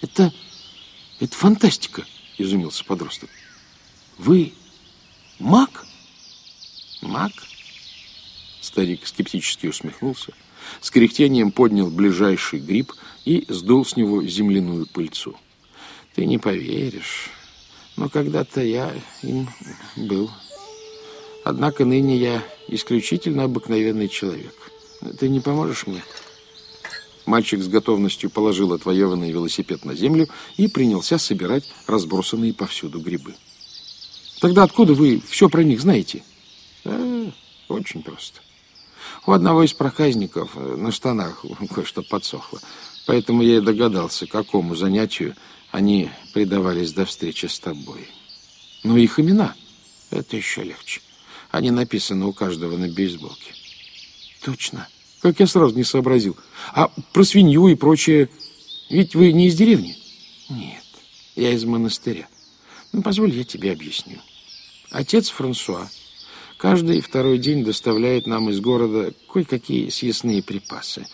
Это, это фантастика, изумился подросток. Вы маг? Маг? Старик скептически усмехнулся, с кряхтением поднял ближайший гриб и сдул с него земляную пыльцу. Ты не поверишь, но когда-то я им был. Однако ныне я исключительно обыкновенный человек. Ты не поможешь мне? Мальчик с готовностью положил отвоеванный велосипед на землю и принялся собирать разбросанные повсюду грибы. Тогда откуда вы все про них знаете? А, очень просто. У одного из проказников э, на штанах кое-что подсохло. Поэтому я и догадался, какому занятию они предавались до встречи с тобой. Но их имена — это еще легче. Они написаны у каждого на бейсболке. Точно. Как я сразу не сообразил. А про свинью и прочее... Ведь вы не из деревни? Нет, я из монастыря. Ну, позволь, я тебе объясню. Отец Франсуа каждый второй день доставляет нам из города кое-какие съестные припасы.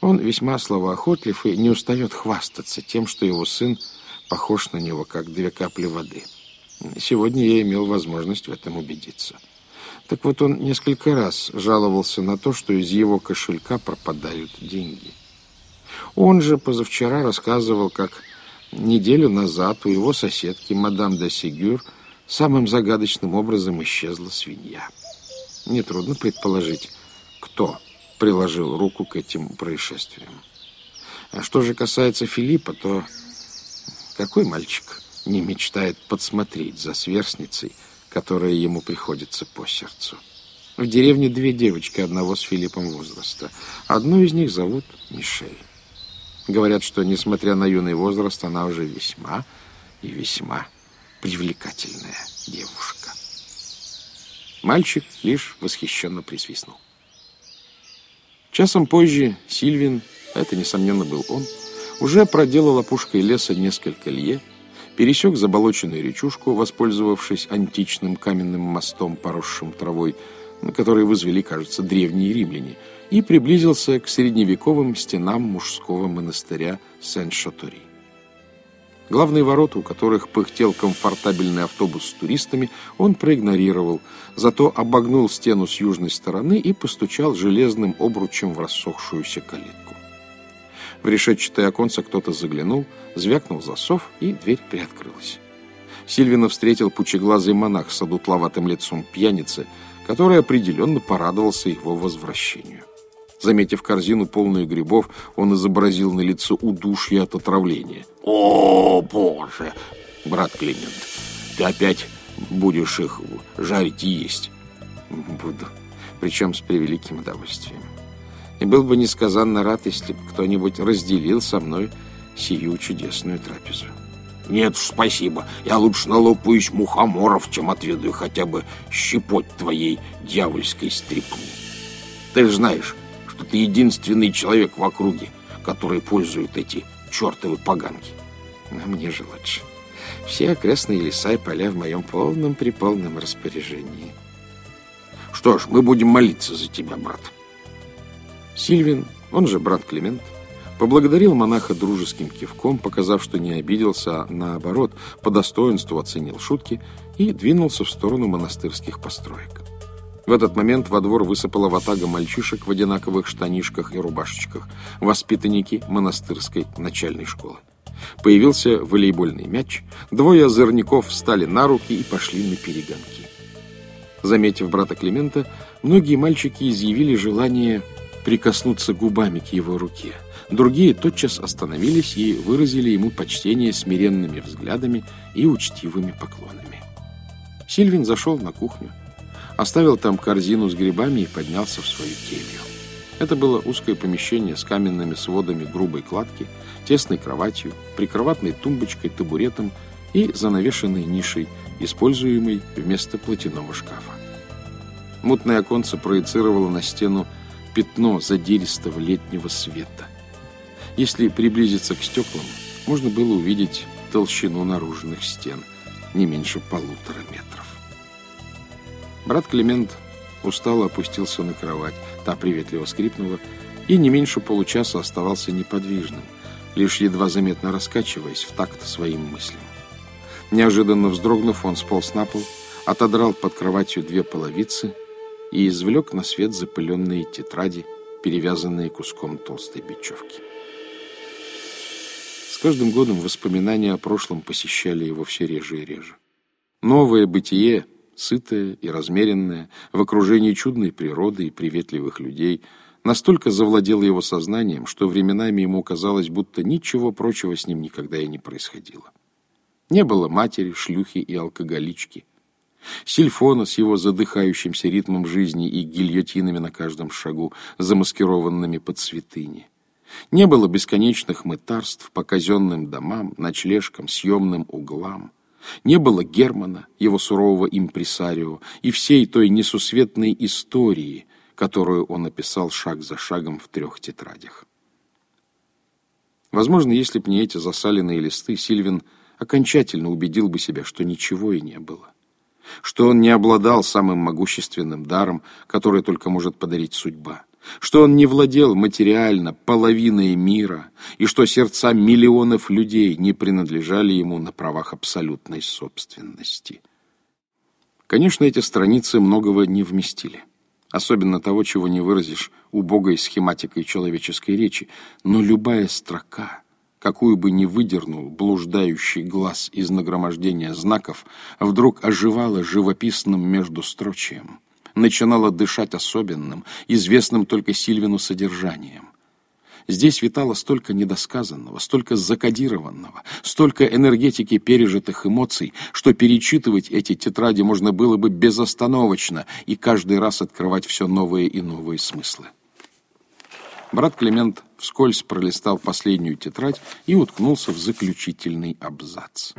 Он весьма словоохотлив и не устает хвастаться тем, что его сын похож на него, как две капли воды. Сегодня я имел возможность в этом убедиться. Так вот, он несколько раз жаловался на то, что из его кошелька пропадают деньги. Он же позавчера рассказывал, как неделю назад у его соседки, мадам де Сигюр, самым загадочным образом исчезла свинья. Нетрудно предположить, кто приложил руку к этим происшествиям. А что же касается Филиппа, то какой мальчик не мечтает подсмотреть за сверстницей, которая ему приходится по сердцу. В деревне две девочки одного с Филиппом возраста. Одну из них зовут Мишель. Говорят, что, несмотря на юный возраст, она уже весьма и весьма привлекательная девушка. Мальчик лишь восхищенно присвистнул. Часом позже Сильвин, это, несомненно, был он, уже проделал опушкой леса несколько лье, пересек заболоченную речушку, воспользовавшись античным каменным мостом, поросшим травой, который возвели, кажется, древние римляне, и приблизился к средневековым стенам мужского монастыря Сен-Шатури. Главные ворота, у которых пыхтел комфортабельный автобус с туристами, он проигнорировал, зато обогнул стену с южной стороны и постучал железным обручем в рассохшуюся калитку. В решетчатое оконце кто-то заглянул, звякнул засов, и дверь приоткрылась. Сильвина встретил пучеглазый монах с одутловатым лицом пьяницы, который определенно порадовался его возвращению. Заметив корзину, полную грибов, он изобразил на лицо удушье от отравления. «О, Боже! Брат Климент, ты опять будешь их жарить и есть?» «Буду, причем с превеликим удовольствием и был бы несказанно рад, если бы кто-нибудь разделил со мной сию чудесную трапезу. Нет уж, спасибо. Я лучше налопаюсь мухоморов, чем отведаю хотя бы щепоть твоей дьявольской стрипни. Ты же знаешь, что ты единственный человек в округе, который пользует эти чертовы поганки. А мне же лучше. Все окрестные леса и поля в моем полном-приполном распоряжении. Что ж, мы будем молиться за тебя, брат. Сильвин, он же брат Климент, поблагодарил монаха дружеским кивком, показав, что не обиделся, а наоборот, по достоинству оценил шутки и двинулся в сторону монастырских построек. В этот момент во двор высыпала ватага мальчишек в одинаковых штанишках и рубашечках, воспитанники монастырской начальной школы. Появился волейбольный мяч, двое озорников встали на руки и пошли на перегонки. Заметив брата Климента, многие мальчики изъявили желание прикоснуться губами к его руке. Другие тотчас остановились и выразили ему почтение смиренными взглядами и учтивыми поклонами. Сильвин зашел на кухню, оставил там корзину с грибами и поднялся в свою келью. Это было узкое помещение с каменными сводами грубой кладки, тесной кроватью, прикроватной тумбочкой, табуретом и занавешенной нишей, используемой вместо платяного шкафа. Мутное оконце проецировало на стену пятно задиристого летнего света. Если приблизиться к стеклам, можно было увидеть толщину наружных стен, не меньше полутора метров. Брат Климент устало опустился на кровать, та приветливо скрипнула, и не меньше получаса оставался неподвижным, лишь едва заметно раскачиваясь в такт своим мыслям. Неожиданно вздрогнув, он сполз на пол, отодрал под кроватью две половицы и извлек на свет запыленные тетради, перевязанные куском толстой бечевки. С каждым годом воспоминания о прошлом посещали его все реже и реже. Новое бытие, сытое и размеренное, в окружении чудной природы и приветливых людей, настолько завладело его сознанием, что временами ему казалось, будто ничего прочего с ним никогда и не происходило. Не было матери, шлюхи и алкоголички. Сильфона с его задыхающимся ритмом жизни и гильотинами на каждом шагу, замаскированными под святыни. Не было бесконечных мытарств по казенным домам, ночлежкам, съемным углам. Не было Германа, его сурового импресарио, и всей той несусветной истории, которую он описал шаг за шагом в трех тетрадях. Возможно, если б не эти засаленные листы, Сильвин окончательно убедил бы себя, что ничего и не было. Что он не обладал самым могущественным даром, который только может подарить судьба. Что он не владел материально половиной мира, и что сердца миллионов людей не принадлежали ему на правах абсолютной собственности. Конечно, эти страницы многого не вместили. Особенно того, чего не выразишь убогой схематикой человеческой речи. Но любая строка какую бы ни выдернул блуждающий глаз из нагромождения знаков, вдруг оживала живописным междустрочием, начинала дышать особенным, известным только Сильвину содержанием. Здесь витало столько недосказанного, столько закодированного, столько энергетики пережитых эмоций, что перечитывать эти тетради можно было бы безостановочно и каждый раз открывать все новые и новые смыслы. Брат Климент вскользь пролистал последнюю тетрадь и уткнулся в заключительный абзац.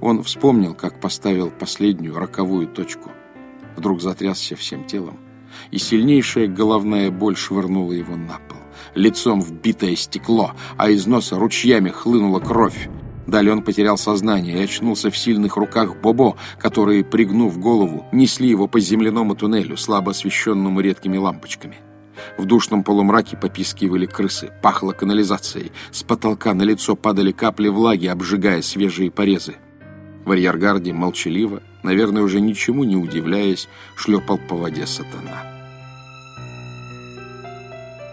Он вспомнил, как поставил последнюю роковую точку. Вдруг затрясся всем телом, и сильнейшая головная боль швырнула его на пол. Лицом в битое стекло, а из носа ручьями хлынула кровь. Далее он потерял сознание и очнулся в сильных руках Бобо, которые, пригнув голову, несли его по земляному туннелю, слабо освещенному редкими лампочками. В душном полумраке попискивали крысы, пахло канализацией. С потолка на лицо падали капли влаги, обжигая свежие порезы. В арьергарде молчаливо, наверное, уже ничему не удивляясь, шлепал по воде сатана.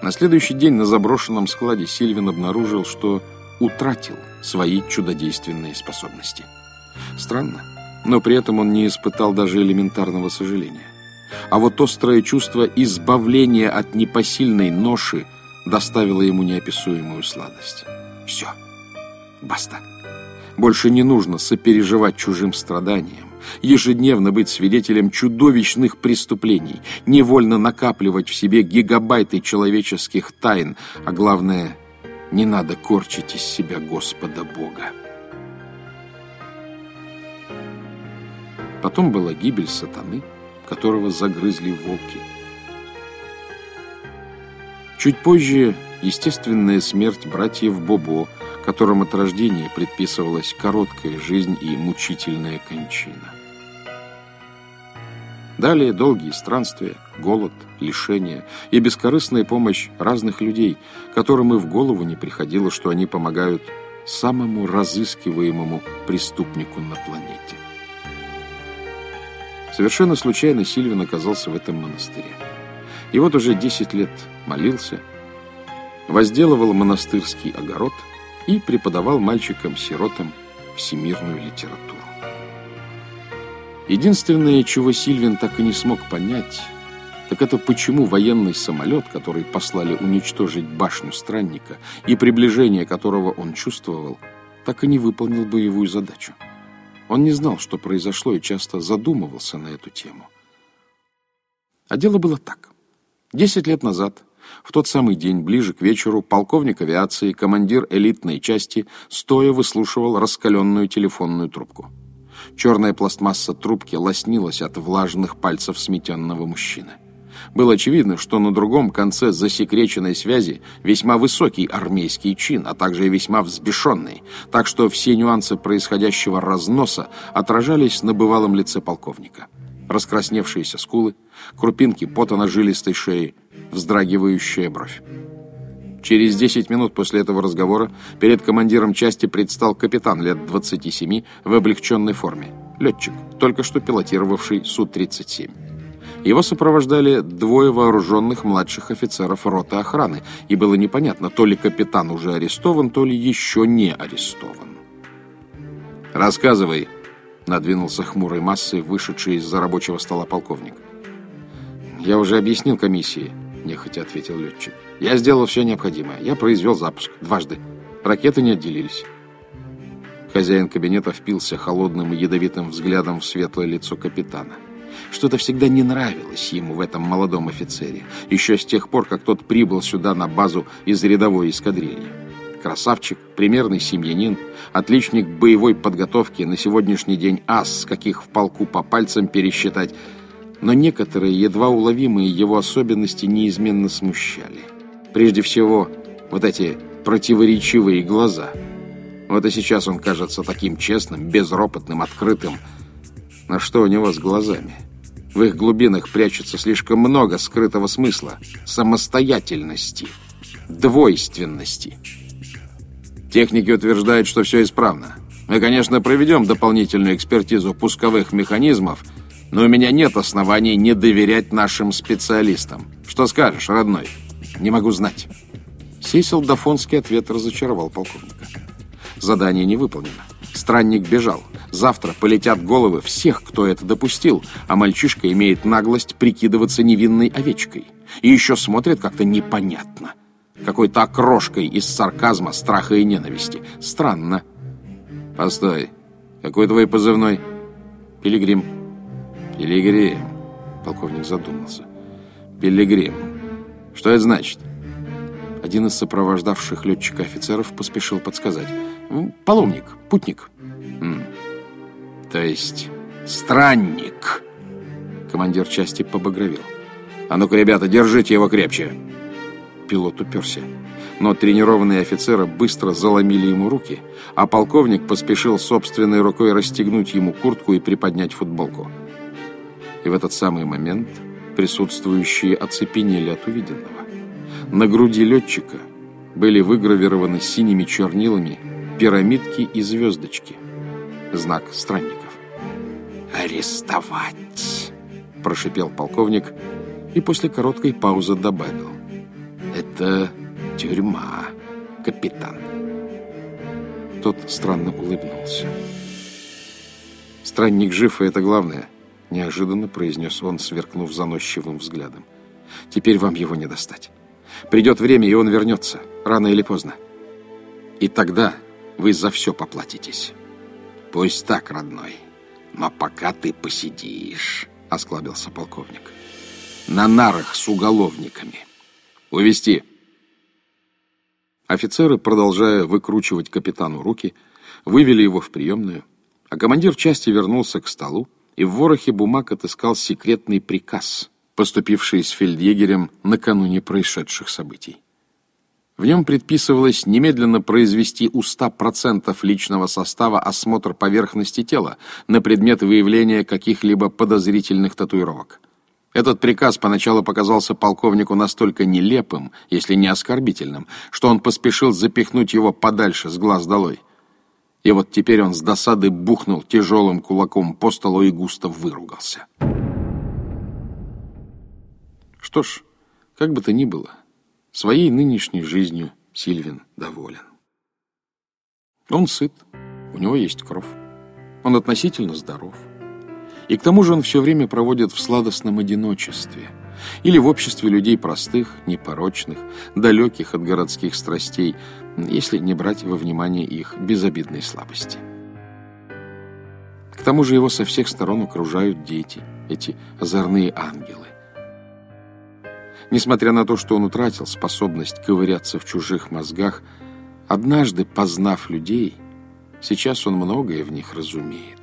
На следующий день на заброшенном складе Сильвин обнаружил, что утратил свои чудодейственные способности. Странно, но при этом он не испытал даже элементарного сожаления. А вот острое чувство избавления от непосильной ноши доставило ему неописуемую сладость. Все. Баста. Больше не нужно сопереживать чужим страданиям, ежедневно быть свидетелем чудовищных преступлений, невольно накапливать в себе гигабайты человеческих тайн, а главное, не надо корчить из себя Господа Бога. Потом была гибель сатаны, которого загрызли волки. Чуть позже естественная смерть братьев Бобо, которым от рождения предписывалась короткая жизнь и мучительная кончина. Далее долгие странствия, голод, лишения и бескорыстная помощь разных людей, которым и в голову не приходило, что они помогают самому разыскиваемому преступнику на планете. Совершенно случайно Сильвин оказался в этом монастыре. И вот уже 10 лет молился, возделывал монастырский огород и преподавал мальчикам-сиротам всемирную литературу. Единственное, чего Сильвин так и не смог понять, так это почему военный самолет, который послали уничтожить башню странника и приближение которого он чувствовал, так и не выполнил боевую задачу. Он не знал, что произошло, и часто задумывался на эту тему. А дело было так. Десять лет назад, в тот самый день, ближе к вечеру, полковник авиации, командир элитной части, стоя выслушивал раскаленную телефонную трубку. Черная пластмасса трубки лоснилась от влажных пальцев сметенного мужчины. Было очевидно, что на другом конце засекреченной связи весьма высокий армейский чин, а также и весьма взбешенный, так что все нюансы происходящего разноса отражались на бывалом лице полковника. Раскрасневшиеся скулы, крупинки пота на жилистой шее, вздрагивающая бровь. Через 10 минут после этого разговора перед командиром части предстал капитан лет 27 в облегченной форме. Летчик, только что пилотировавший Су-37. Его сопровождали двое вооруженных младших офицеров роты охраны, и было непонятно, то ли капитан уже арестован, то ли еще не арестован. «Рассказывай», — надвинулся хмурой массой, вышедший из-за рабочего стола полковник. «Я уже объяснил комиссии», — нехотя ответил летчик. «Я сделал все необходимое. Я произвел запуск. Дважды. Ракеты не отделились». Хозяин кабинета впился холодным и ядовитым взглядом в светлое лицо капитана. Что-то всегда не нравилось ему в этом молодом офицере, еще с тех пор, как тот прибыл сюда на базу из рядовой эскадрильи. Красавчик, примерный семьянин, отличник боевой подготовки, на сегодняшний день ас, каких в полку по пальцам пересчитать, но некоторые едва уловимые его особенности неизменно смущали. Прежде всего, вот эти противоречивые глаза. Вот и сейчас он кажется таким честным, безропотным, открытым. Но что у него с глазами? В их глубинах прячется слишком много скрытого смысла, самостоятельности, двойственности. Техники утверждают, что все исправно. Мы, конечно, проведем дополнительную экспертизу пусковых механизмов, но у меня нет оснований не доверять нашим специалистам. Что скажешь, родной? Не могу знать. Сей солдафонский ответ разочаровал полковника. Задание не выполнено. Странник бежал. Завтра полетят головы всех, кто это допустил, а мальчишка имеет наглость прикидываться невинной овечкой. И еще смотрит как-то непонятно. Какой-то окрошкой из сарказма, страха и ненависти. Странно. Постой. Какой твой позывной? Пилигрим. Пилигрим. Полковник задумался. Пилигрим. Что это значит? Один из сопровождавших летчика офицеров поспешил подсказать. Паломник, путник. То есть странник. Командир части побагровел. А ну-ка, ребята, держите его крепче. Пилот уперся. Но тренированные офицеры быстро заломили ему руки, а полковник поспешил собственной рукой расстегнуть ему куртку и приподнять футболку. И в этот самый момент присутствующие оцепенели от увиденного. На груди летчика были выгравированы синими чернилами пирамидки и звездочки. Знак странников. «Арестовать!» – прошипел полковник и после короткой паузы добавил. «Это тюрьма, капитан». Тот странно улыбнулся. «Странник жив, и это главное», – неожиданно произнес он, сверкнув заносчивым взглядом. «Теперь вам его не достать. Придет время, и он вернется, рано или поздно. И тогда вы за все поплатитесь». «Пусть так, родной, но пока ты посидишь», — осклабился полковник. «На нарах с уголовниками. Увести. Офицеры, продолжая выкручивать капитану руки, вывели его в приемную, а командир части вернулся к столу и в ворохе бумаг отыскал секретный приказ, поступивший с фельдъегерем накануне происшедших событий. В нем предписывалось немедленно произвести у 100% личного состава осмотр поверхности тела на предмет выявления каких-либо подозрительных татуировок. Этот приказ поначалу показался полковнику настолько нелепым, если не оскорбительным, что он поспешил запихнуть его подальше с глаз долой. И вот теперь он с досады бухнул тяжелым кулаком по столу и густо выругался. Что ж, как бы то ни было, Своей нынешней жизнью Сильвин доволен. Он сыт, у него есть кровь, он относительно здоров. И к тому же он все время проводит в сладостном одиночестве или в обществе людей простых, непорочных, далеких от городских страстей, если не брать во внимание их безобидной слабости. К тому же его со всех сторон окружают дети, эти озорные ангелы. Несмотря на то, что он утратил способность ковыряться в чужих мозгах, однажды познав людей, сейчас он многое в них разумеет.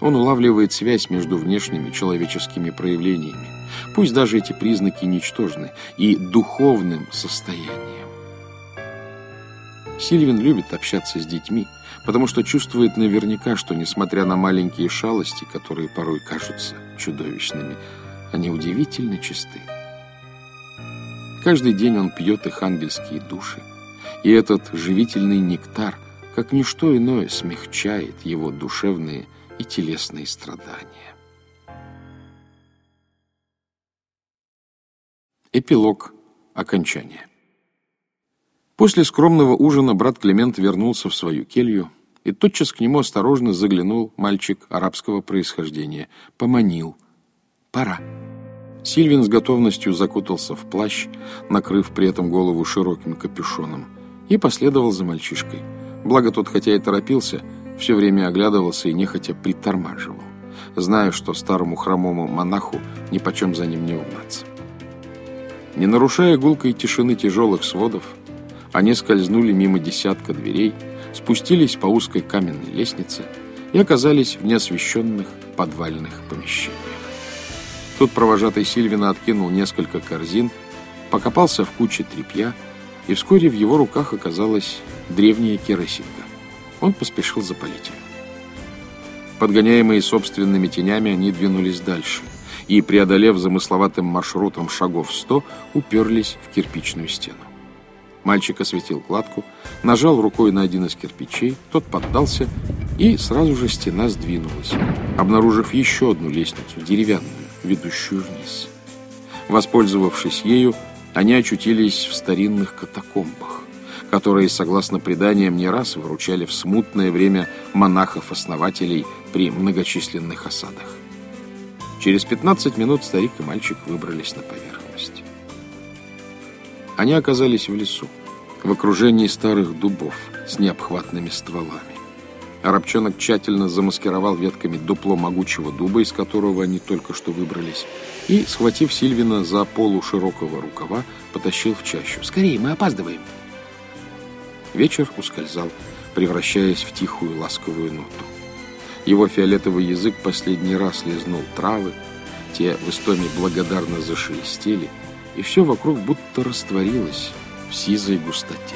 Он улавливает связь между внешними человеческими проявлениями, пусть даже эти признаки ничтожны, и духовным состоянием. Сильвин любит общаться с детьми, потому что чувствует наверняка, что, несмотря на маленькие шалости, которые порой кажутся чудовищными, они удивительно чисты. Каждый день он пьет их ангельские души. И этот живительный нектар, как ничто иное, смягчает его душевные и телесные страдания. Эпилог. Окончание. После скромного ужина брат Климент вернулся в свою келью, и тотчас к нему осторожно заглянул мальчик арабского происхождения, поманил. «Пора». Сильвин с готовностью закутался в плащ, накрыв при этом голову широким капюшоном, и последовал за мальчишкой. Благо тот, хотя и торопился, все время оглядывался и нехотя притормаживал, зная, что старому хромому монаху нипочем за ним не угнаться. Не нарушая гулкой тишины тяжелых сводов, они скользнули мимо десятка дверей, спустились по узкой каменной лестнице и оказались в неосвещенных подвальных помещениях. Тут провожатый Сильвина откинул несколько корзин, покопался в куче тряпья, и вскоре в его руках оказалась древняя керосинка. Он поспешил запалить ее. Подгоняемые собственными тенями, они двинулись дальше и, преодолев замысловатым маршрутом шагов сто, уперлись в кирпичную стену. Мальчик осветил кладку, нажал рукой на один из кирпичей, тот поддался, и сразу же стена сдвинулась, обнаружив еще одну лестницу, деревянную, ведущую вниз. Воспользовавшись ею, они очутились в старинных катакомбах, которые, согласно преданиям, не раз выручали в смутное время монахов-основателей при многочисленных осадах. Через 15 минут старик и мальчик выбрались на поверхность. Они оказались в лесу, в окружении старых дубов с необхватными стволами. Арабчонок тщательно замаскировал ветками дупло могучего дуба, из которого они только что выбрались, и, схватив Сильвина за полу широкого рукава, потащил в чащу. «Скорее, мы опаздываем!» Вечер ускользал, превращаясь в тихую ласковую ноту. Его фиолетовый язык последний раз лизнул травы, те в истоме благодарно зашелестели, и все вокруг будто растворилось в сизой густоте.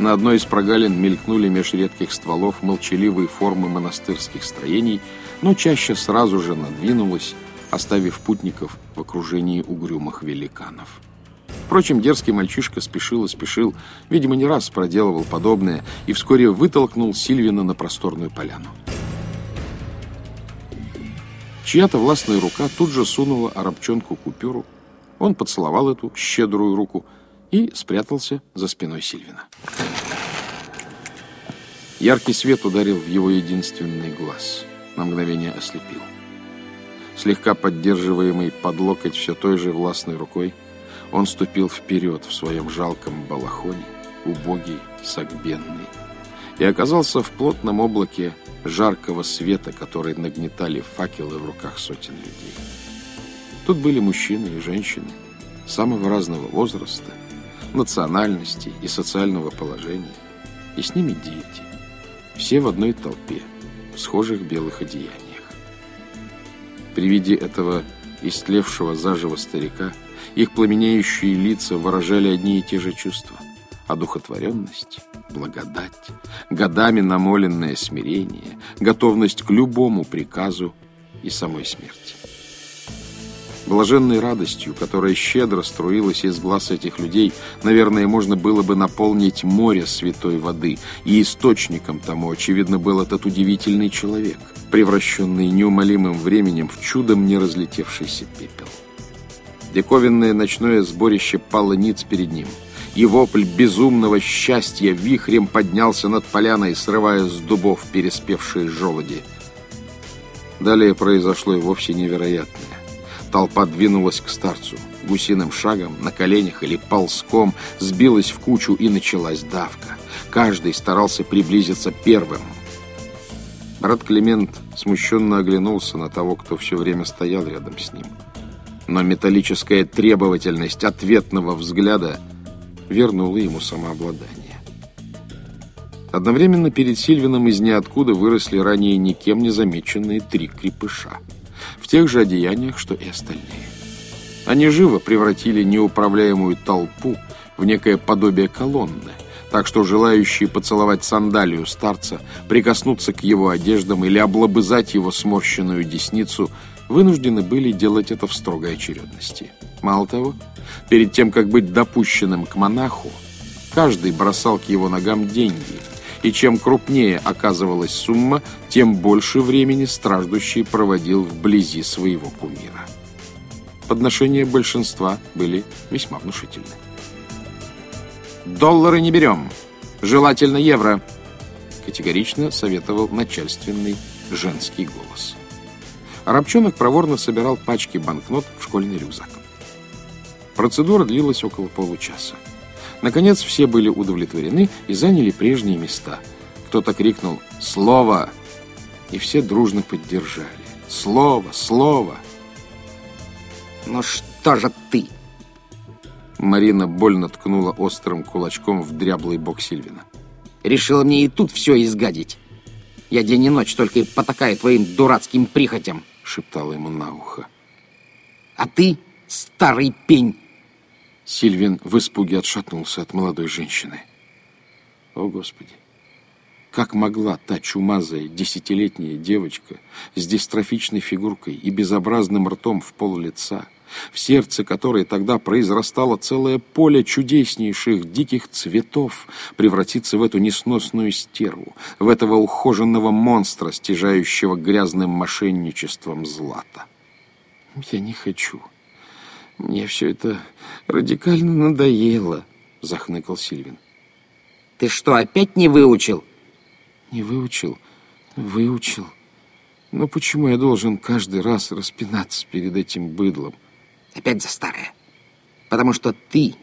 На одной из прогалин мелькнули меж редких стволов молчаливые формы монастырских строений, но чаще сразу же надвинулась, оставив путников в окружении угрюмых великанов. Впрочем, дерзкий мальчишка спешил и спешил, видимо, не раз проделывал подобное, и вскоре вытолкнул Сильвина на просторную поляну. Чья-то властная рука тут же сунула арабчонку купюру, он поцеловал эту щедрую руку и спрятался за спиной Сильвина. Яркий свет ударил в его единственный глаз, на мгновение ослепил. Слегка поддерживаемый под локоть все той же властной рукой, он ступил вперед в своем жалком балахоне, убогий, согбенный, и оказался в плотном облаке жаркого света, который нагнетали факелы в руках сотен людей. Тут были мужчины и женщины самого разного возраста, национальности и социального положения, и с ними дети, все в одной толпе, в схожих белых одеяниях. При виде этого истлевшего заживо старика их пламенеющие лица выражали одни и те же чувства – одухотворенность, благодать, годами намоленное смирение, готовность к любому приказу и самой смерти. Блаженной радостью, которая щедро струилась из глаз этих людей, наверное, можно было бы наполнить море святой воды, и источником тому, очевидно, был этот удивительный человек, превращенный неумолимым временем в чудом не разлетевшийся пепел. Диковинное ночное сборище пало ниц перед ним, и вопль безумного счастья вихрем поднялся над поляной, срывая с дубов переспевшие желуди. Далее произошло и вовсе невероятное. Толпа двинулась к старцу. Гусиным шагом, на коленях или ползком сбилась в кучу и началась давка. Каждый старался приблизиться первым. Брат Климент смущенно оглянулся на того, кто все время стоял рядом с ним. Но металлическая требовательность ответного взгляда вернула ему самообладание. Одновременно перед Сильвином из ниоткуда выросли ранее никем не замеченные три крепыша – тех же одеяниях, что и остальные. Они живо превратили неуправляемую толпу в некое подобие колонны, так что желающие поцеловать сандалию старца, прикоснуться к его одеждам или облобызать его сморщенную десницу вынуждены были делать это в строгой очередности. Мало того, перед тем, как быть допущенным к монаху, каждый бросал к его ногам деньги, и чем крупнее оказывалась сумма, тем больше времени страждущий проводил вблизи своего кумира. Подношения большинства были весьма внушительны. «Доллары не берем, желательно евро», категорично советовал начальственный женский голос. Рабчонок проворно собирал пачки банкнот в школьный рюкзак. Процедура длилась около получаса. Наконец все были удовлетворены и заняли прежние места. Кто-то крикнул «Слово!» и все дружно поддержали. «Слово! Слово!» «Ну что же ты?» Марина больно ткнула острым кулачком в дряблый бок Сильвина. «Решила мне и тут все изгадить. Я день и ночь только и потакаю твоим дурацким прихотям», — шептала ему на ухо. «А ты, старый пень, Сильвин в испуге отшатнулся от молодой женщины. О, Господи! Как могла та чумазая десятилетняя девочка с дистрофичной фигуркой и безобразным ртом в пол лица, в сердце которой тогда произрастало целое поле чудеснейших диких цветов, превратиться в эту несносную стерву, в этого ухоженного монстра, стяжающего грязным мошенничеством злата? Я не хочу. «Мне все это радикально надоело», — захныкал Сильвин. «Ты что, опять не выучил?» «Не выучил, выучил. Но почему я должен каждый раз распинаться перед этим быдлом?» «Опять за старое. Потому что ты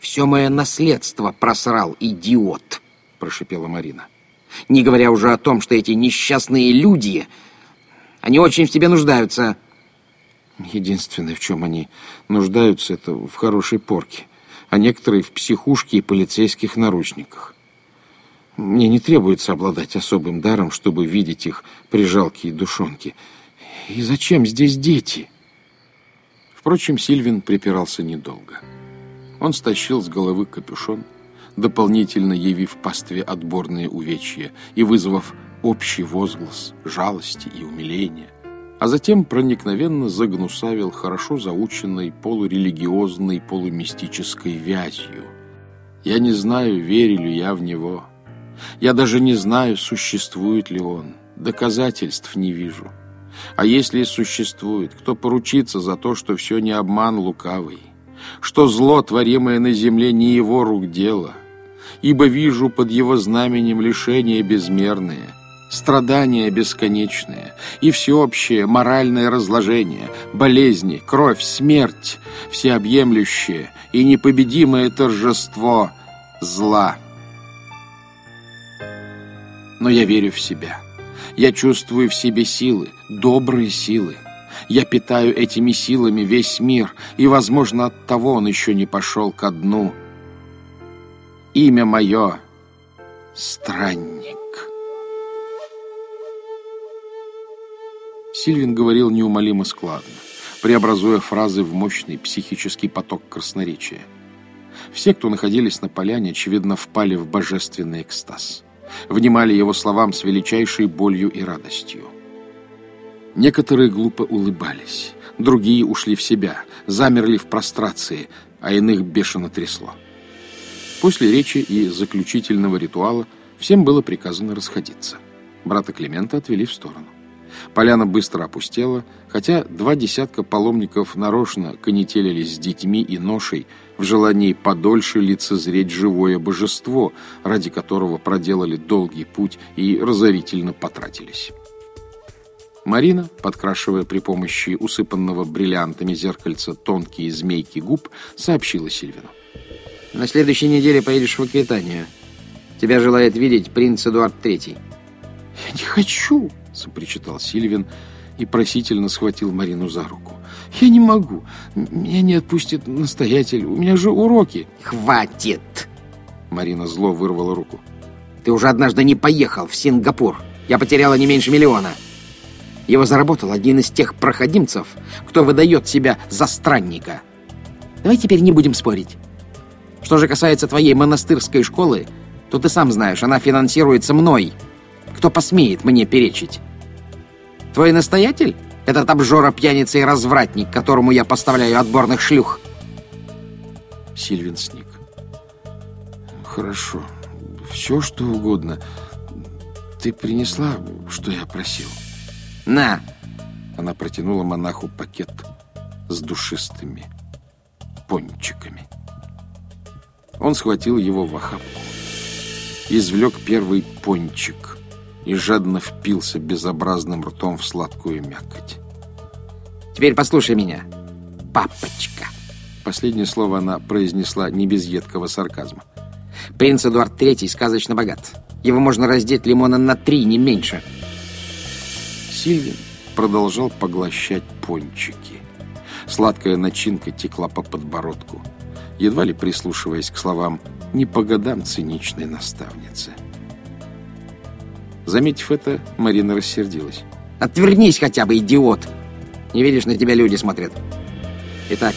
все мое наследство просрал, идиот», — прошипела Марина. «Не говоря уже о том, что эти несчастные люди, они очень в тебе нуждаются». Единственное, в чем они нуждаются, это в хорошей порке, а некоторые в психушке и полицейских наручниках. Мне не требуется обладать особым даром, чтобы видеть их прижалки душонки. И зачем здесь дети? Впрочем, Сильвин припирался недолго. Он стащил с головы капюшон, дополнительно явив пастве отборные увечья и вызвав общий возглас жалости и умиления а затем проникновенно загнусавил хорошо заученной полурелигиозной полумистической вязью. Я не знаю, верю ли я в него. Я даже не знаю, существует ли он. Доказательств не вижу. А если и существует, кто поручится за то, что все не обман лукавый, что зло, творимое на земле, не его рук дело, ибо вижу под его знаменем лишения безмерные — страдания бесконечные и всеобщее моральное разложение, болезни, кровь, смерть, всеобъемлющее и непобедимое торжество зла. Но я верю в себя. Я чувствую в себе силы, добрые силы. Я питаю этими силами весь мир, и, возможно, от того он еще не пошел ко дну. Имя мое — Странник. Сильвин говорил неумолимо складно, преобразуя фразы в мощный психический поток красноречия. Все, кто находились на поляне, очевидно, впали в божественный экстаз. Внимали его словам с величайшей болью и радостью. Некоторые глупо улыбались, другие ушли в себя, замерли в прострации, а иных бешено трясло. После речи и заключительного ритуала всем было приказано расходиться. Брата Климента отвели в сторону. Поляна быстро опустела, хотя два десятка паломников нарочно конетелились с детьми и ношей в желании подольше лицезреть живое божество, ради которого проделали долгий путь и разорительно потратились. Марина, подкрашивая при помощи усыпанного бриллиантами зеркальца тонкие змейки губ, сообщила Сильвину. «На следующей неделе поедешь в Аквитанию. Тебя желает видеть принц Эдуард Третий». «Я не хочу!» — запричитал Сильвин и просительно схватил Марину за руку. «Я не могу. Меня не отпустит настоятель. У меня же уроки». «Хватит!» Марина зло вырвала руку. «Ты уже однажды не поехал в Сингапур. Я потеряла не меньше миллиона. Его заработал один из тех проходимцев, кто выдает себя за странника. Давай теперь не будем спорить. Что же касается твоей монастырской школы, то ты сам знаешь, она финансируется мной». Кто посмеет мне перечить? Твой настоятель? Этот обжора, пьяница и развратник, которому я поставляю отборных шлюх. Сильвин сник. Хорошо. Все, что угодно. Ты принесла, что я просил? На! Она протянула монаху пакет с душистыми пончиками. Он схватил его в охапку, извлек первый пончик и жадно впился безобразным ртом в сладкую мякоть. «Теперь послушай меня, папочка!» Последнее слово она произнесла не без едкого сарказма. «Принц Эдуард III сказочно богат. Его можно раздеть лимона на три, не меньше». Сильвин продолжал поглощать пончики. Сладкая начинка текла по подбородку, едва ли прислушиваясь к словам «не по годам циничной наставницы». Заметив это, Марина рассердилась. «Отвернись хотя бы, идиот! Не видишь, на тебя люди смотрят. Итак,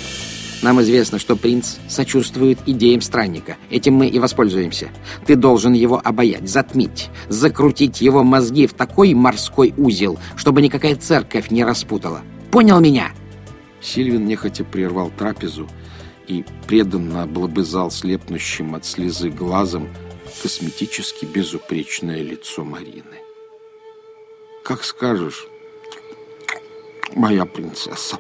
нам известно, что принц сочувствует идеям странника. Этим мы и воспользуемся. Ты должен его обаять, затмить, закрутить его мозги в такой морской узел, чтобы никакая церковь не распутала. Понял меня?» Сильвин нехотя прервал трапезу и преданно облобызал слепнущим от слезы глазом косметически безупречное лицо Марины. «Как скажешь, моя принцесса».